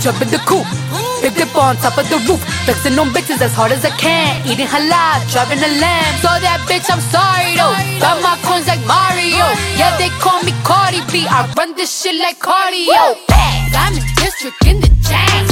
jump in the coupe. Big dip on top of the roof, flexing on bitches as hard as I can. Eating halal, driving a lamb. So that bitch, I'm sorry though. Got my coins like Mario. Yeah, they call me Cardi B. I run this shit like cardio. I'm in district in the chain.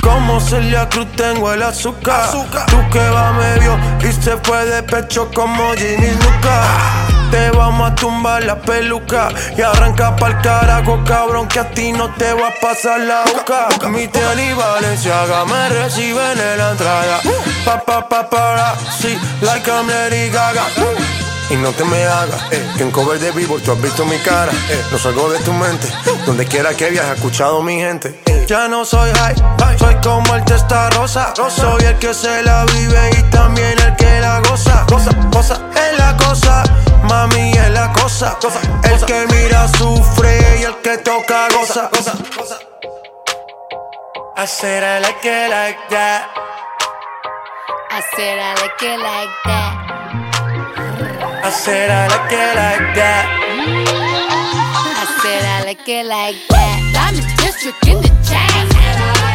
Como Celia Cruz tengo el azúcar. Tú que va medio y se fue de pecho como Ginny Luca. Te vamos a tumbar la peluca y arranca pa'l carajo, cabrón, que a ti no te va a pasar la boca. Mi tenis Valenciaga me reciben en la entrada. Pa, pa, pa, para, sí, like I'm Lady Gaga. Y no te me hagas, eh, que en cover de vivo tú has visto mi cara. eh, no salgo de tu mente, donde quiera que viajes, escuchado mi gente. eh. Ya no soy high, soy como el testa rosa. Soy el que se la vive y también el que la goza. Goza, goza, es la cosa, mami es la cosa. El que mira sufre y el que toca goza. goza, goza. I said I like it like that. I said I like it like that. I said I like it like that. I said I like it like that. I'm district in the chain.